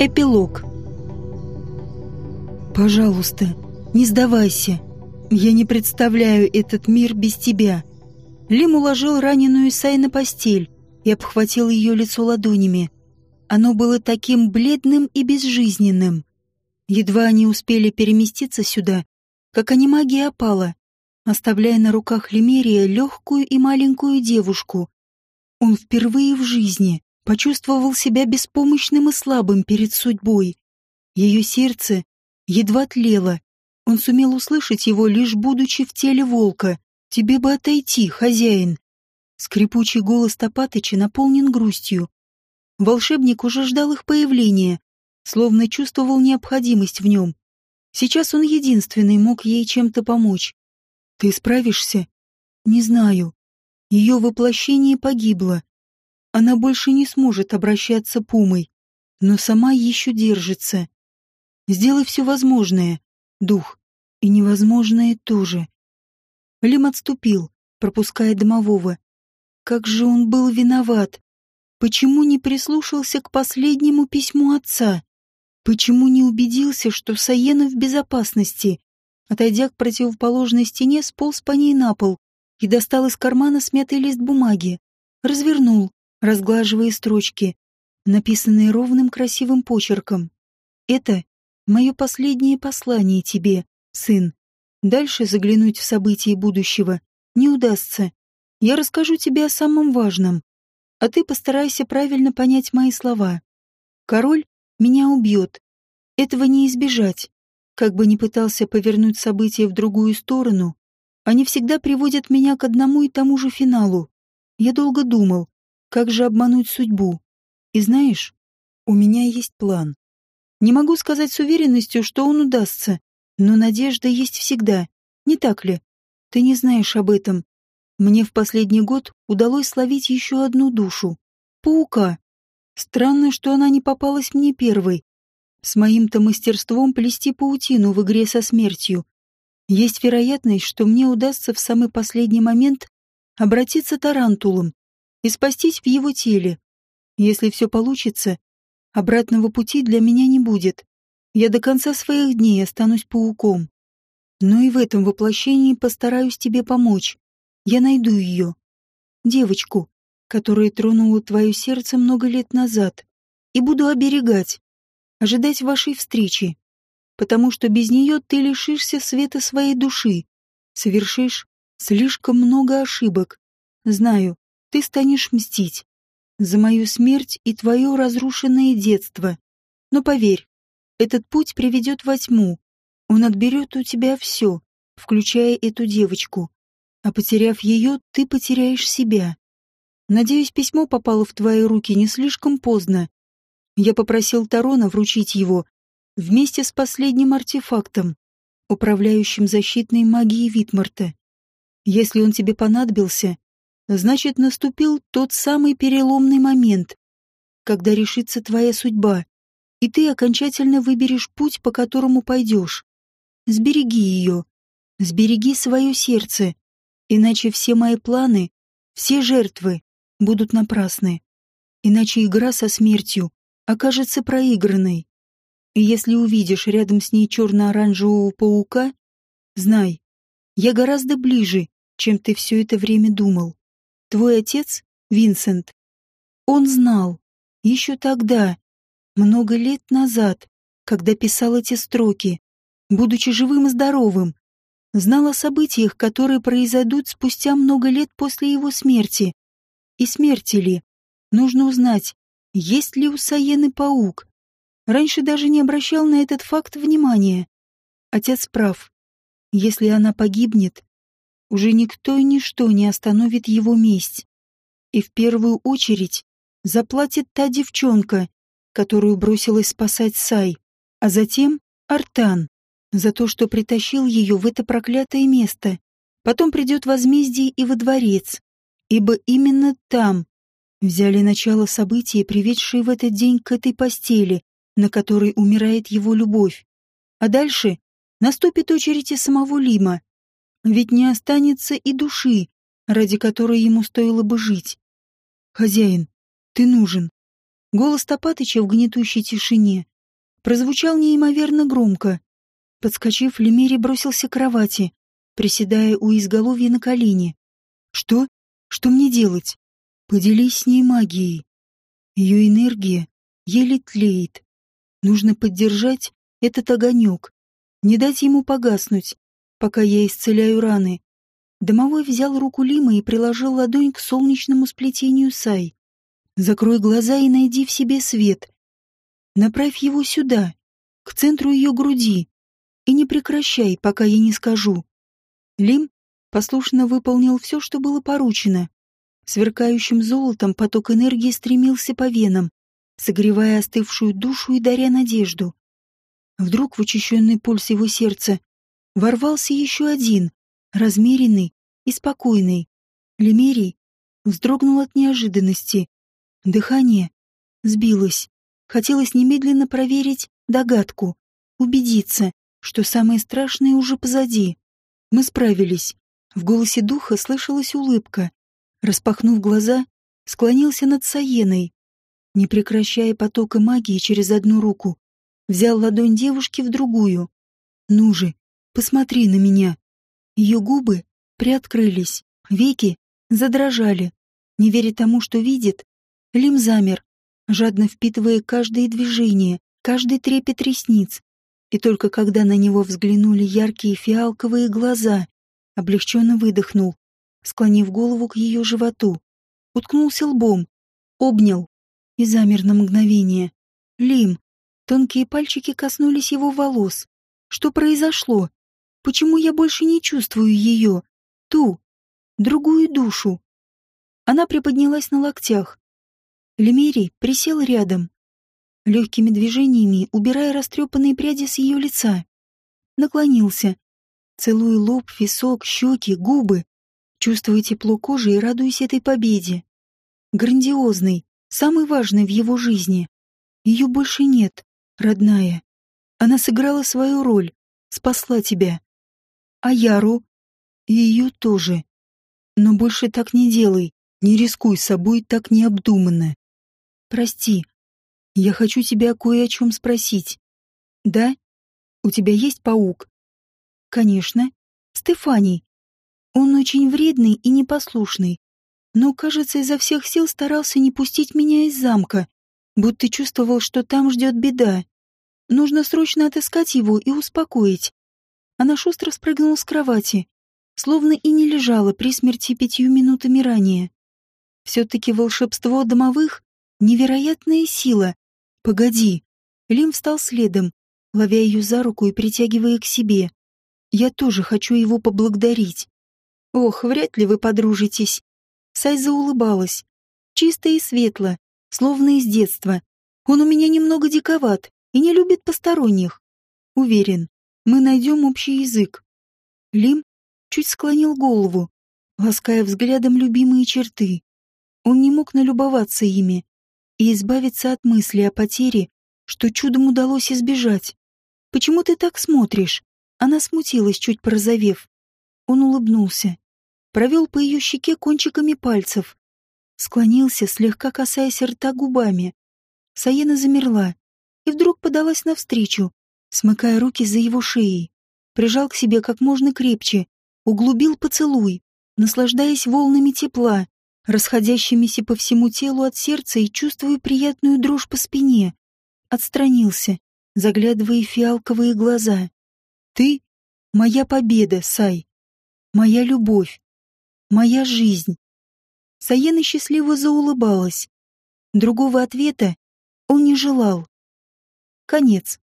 Эпилог. «Пожалуйста, не сдавайся. Я не представляю этот мир без тебя». Лим уложил раненую Сай на постель и обхватил ее лицо ладонями. Оно было таким бледным и безжизненным. Едва они успели переместиться сюда, как анимагия опала, оставляя на руках Лемерия легкую и маленькую девушку. Он впервые в жизни почувствовал себя беспомощным и слабым перед судьбой. Ее сердце едва тлело. Он сумел услышать его, лишь будучи в теле волка. «Тебе бы отойти, хозяин!» Скрипучий голос Топатыча наполнен грустью. Волшебник уже ждал их появления, словно чувствовал необходимость в нем. Сейчас он единственный мог ей чем-то помочь. «Ты справишься?» «Не знаю. Ее воплощение погибло. Она больше не сможет обращаться пумой, но сама еще держится. Сделай все возможное, дух, и невозможное тоже. Лим отступил, пропуская домового. Как же он был виноват. Почему не прислушался к последнему письму отца? Почему не убедился, что Саена в безопасности? Отойдя к противоположной стене, сполз по ней на пол и достал из кармана смятый лист бумаги. Развернул, разглаживая строчки, написанные ровным красивым почерком. «Это мое последнее послание тебе, сын. Дальше заглянуть в события будущего не удастся. Я расскажу тебе о самом важном, а ты постарайся правильно понять мои слова. Король меня убьет. Этого не избежать. Как бы ни пытался повернуть события в другую сторону, они всегда приводят меня к одному и тому же финалу. Я долго думал, как же обмануть судьбу? И знаешь, у меня есть план. Не могу сказать с уверенностью, что он удастся, но надежда есть всегда, не так ли? Ты не знаешь об этом. Мне в последний год удалось словить еще одну душу. Паука. Странно, что она не попалась мне первой. С моим-то мастерством плести паутину в игре со смертью. Есть вероятность, что мне удастся в самый последний момент обратиться тарантулом и спастись в его теле. Если все получится, обратного пути для меня не будет. Я до конца своих дней останусь пауком. Но и в этом воплощении постараюсь тебе помочь. Я найду ее. Девочку, которая тронула твое сердце много лет назад. И буду оберегать. Ожидать вашей встречи. Потому что без нее ты лишишься света своей души. Совершишь слишком много ошибок. Знаю, ты станешь мстить за мою смерть и твое разрушенное детство. Но поверь, этот путь приведет во тьму. Он отберет у тебя все, включая эту девочку. А потеряв ее, ты потеряешь себя. Надеюсь, письмо попало в твои руки не слишком поздно. Я попросил Тарона вручить его вместе с последним артефактом, управляющим защитной магией Витмарта. Если он тебе понадобился, значит, наступил тот самый переломный момент, когда решится твоя судьба, и ты окончательно выберешь путь, по которому пойдешь. Сбереги ее, сбереги свое сердце, иначе все мои планы, все жертвы будут напрасны. Иначе игра со смертью окажется проигранной. И если увидишь рядом с ней черно-оранжевого паука, знай, я гораздо ближе, чем ты все это время думал. Твой отец, Винсент, он знал, еще тогда, много лет назад, когда писал эти строки, будучи живым и здоровым, знал о событиях, которые произойдут спустя много лет после его смерти. И смерти ли? Нужно узнать, есть ли у Саены паук. Раньше даже не обращал на этот факт внимания. Отец прав. Если она погибнет, уже никто и ничто не остановит его месть. И в первую очередь заплатит та девчонка, которую бросилась спасать Сай, а затем Артан за то, что притащил ее в это проклятое место. Потом придет возмездие и во дворец, ибо именно там взяли начало события, приведшие в этот день к этой постели, на которой умирает его любовь. А дальше наступит очередь и самого Лима, ведь не останется и души, ради которой ему стоило бы жить. Хозяин, ты нужен. Голос Топатыча в гнетущей тишине прозвучал неимоверно громко. Подскочив, Лемери бросился к кровати, приседая у изголовья на колени. «Что? Что мне делать?» «Поделись с ней магией. Ее энергия еле тлеет. Нужно поддержать этот огонек, не дать ему погаснуть, пока я исцеляю раны. Домовой взял руку Лима и приложил ладонь к солнечному сплетению Сай. «Закрой глаза и найди в себе свет. Направь его сюда, к центру ее груди, и не прекращай, пока я не скажу». Лим послушно выполнил все, что было поручено. Сверкающим золотом поток энергии стремился по венам, согревая остывшую душу и даря надежду. Вдруг в учащенный пульс его сердца ворвался еще один, размеренный и спокойный. Лемерий вздрогнул от неожиданности. Дыхание сбилось. Хотелось немедленно проверить догадку, убедиться, что самое страшное уже позади. Мы справились. В голосе духа слышалась улыбка. Распахнув глаза, склонился над Саеной. Не прекращая потока магии через одну руку, взял ладонь девушки в другую. «Ну же, посмотри на меня!» Ее губы приоткрылись, веки задрожали. Не веря тому, что видит, Лим замер, жадно впитывая каждое движение, каждый трепет ресниц. И только когда на него взглянули яркие фиалковые глаза, облегченно выдохнул, склонив голову к ее животу, уткнулся лбом, обнял и замер на мгновение. Лим. Тонкие пальчики коснулись его волос. Что произошло? Почему я больше не чувствую ее? Ту, другую душу. Она приподнялась на локтях. Лемерий присел рядом, легкими движениями убирая растрепанные пряди с ее лица. Наклонился, целуя лоб, висок, щеки, губы, чувствуя тепло кожи и радуясь этой победе. Грандиозной, самой важной в его жизни. Ее больше нет, родная. Она сыграла свою роль, спасла тебя а Яру? И ее тоже. Но больше так не делай, не рискуй собой так необдуманно. Прости, я хочу тебя кое о чем спросить. Да? У тебя есть паук? Конечно. Стефаний. Он очень вредный и непослушный, но, кажется, изо всех сил старался не пустить меня из замка, будто чувствовал, что там ждет беда. Нужно срочно отыскать его и успокоить. Она шустро спрыгнула с кровати, словно и не лежала при смерти пятью минутами ранее. Все-таки волшебство домовых — невероятная сила. Погоди. Лим встал следом, ловя ее за руку и притягивая к себе. Я тоже хочу его поблагодарить. Ох, вряд ли вы подружитесь. Сайза улыбалась. Чисто и светло, словно из детства. Он у меня немного диковат и не любит посторонних. Уверен, мы найдем общий язык. Лим чуть склонил голову, лаская взглядом любимые черты. Он не мог налюбоваться ими и избавиться от мысли о потере, что чудом удалось избежать. «Почему ты так смотришь?» Она смутилась, чуть порозовев. Он улыбнулся, провел по ее щеке кончиками пальцев, склонился, слегка касаясь рта губами. Саена замерла и вдруг подалась навстречу, смыкая руки за его шеей. Прижал к себе как можно крепче, углубил поцелуй, наслаждаясь волнами тепла, расходящимися по всему телу от сердца и чувствуя приятную дрожь по спине. Отстранился, заглядывая в фиалковые глаза. «Ты — моя победа, Сай. Моя любовь. Моя жизнь». Саена счастливо заулыбалась. Другого ответа он не желал. Конец.